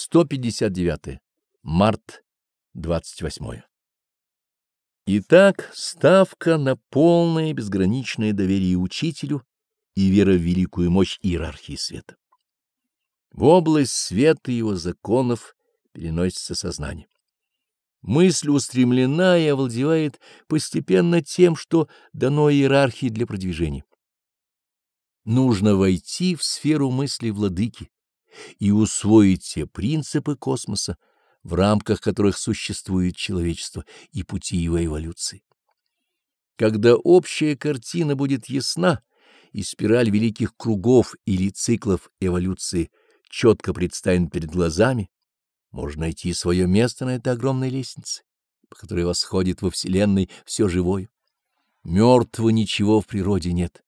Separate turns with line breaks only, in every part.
159. Март 28. Итак, ставка на полное безграничное доверие учителю и вера в великую мощь иерархии света. В область света его законов переносится сознание. Мысль устремлена и овладевает постепенно тем, что дано иерархии для продвижения. Нужно войти в сферу мысли владыки и усвоить те принципы космоса, в рамках которых существует человечество и пути его эволюции. Когда общая картина будет ясна, и спираль великих кругов или циклов эволюции четко предстанет перед глазами, можно найти свое место на этой огромной лестнице, по которой восходит во Вселенной все живое. Мертвого ничего в природе нет.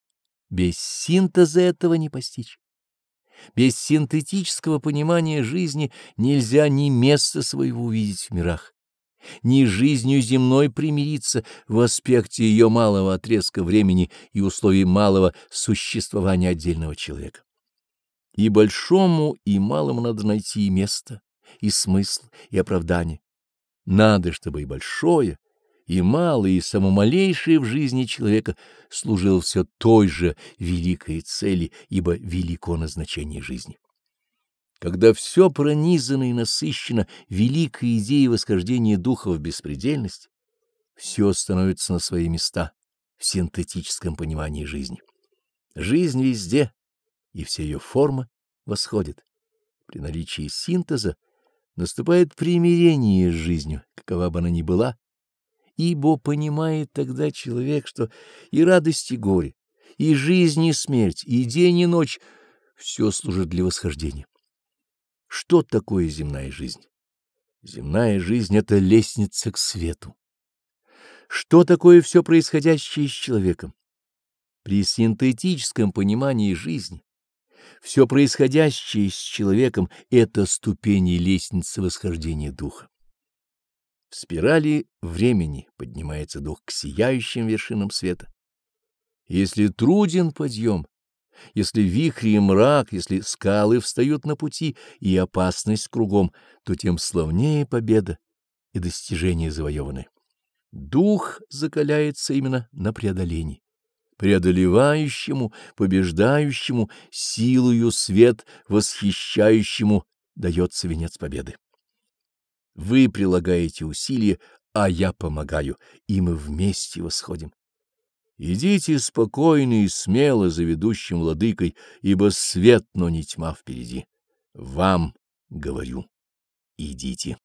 Без синтеза этого не постичь. Без синтетического понимания жизни нельзя ни места своего увидеть в мирах, ни жизнью земной примириться в аспекте ее малого отрезка времени и условий малого существования отдельного человека. И большому, и малому надо найти и место, и смысл, и оправдание. Надо, чтобы и большое, и малое, и само малейшее в жизни человека служило все той же великой цели, ибо велико назначение жизни. Когда все пронизано и насыщено великой идеей восхождения духа в беспредельность, все становится на свои места в синтетическом понимании жизни. Жизнь везде, и все ее формы восходят. При наличии синтеза наступает примирение с жизнью, какова бы она ни была, ибо понимает тогда человек, что и радость, и горе, и жизнь, и смерть, и день, и ночь — все служит для восхождения. Что такое земная жизнь? Земная жизнь — это лестница к свету. Что такое все происходящее с человеком? При синтетическом понимании жизни все происходящее с человеком — это ступени лестницы восхождения духа. В спирали времени поднимается дух к сияющим вершинам света. Если труден подъем, если вихри и мрак, если скалы встают на пути и опасность кругом, то тем славнее победа и достижение завоеваны. Дух закаляется именно на преодолении. Преодолевающему, побеждающему, силою свет восхищающему дается венец победы. Вы прилагаете усилия, а я помогаю, и мы вместе восходим. Идите спокойно и смело за ведущим владыкой, ибо свет, но не тьма впереди. Вам говорю, идите.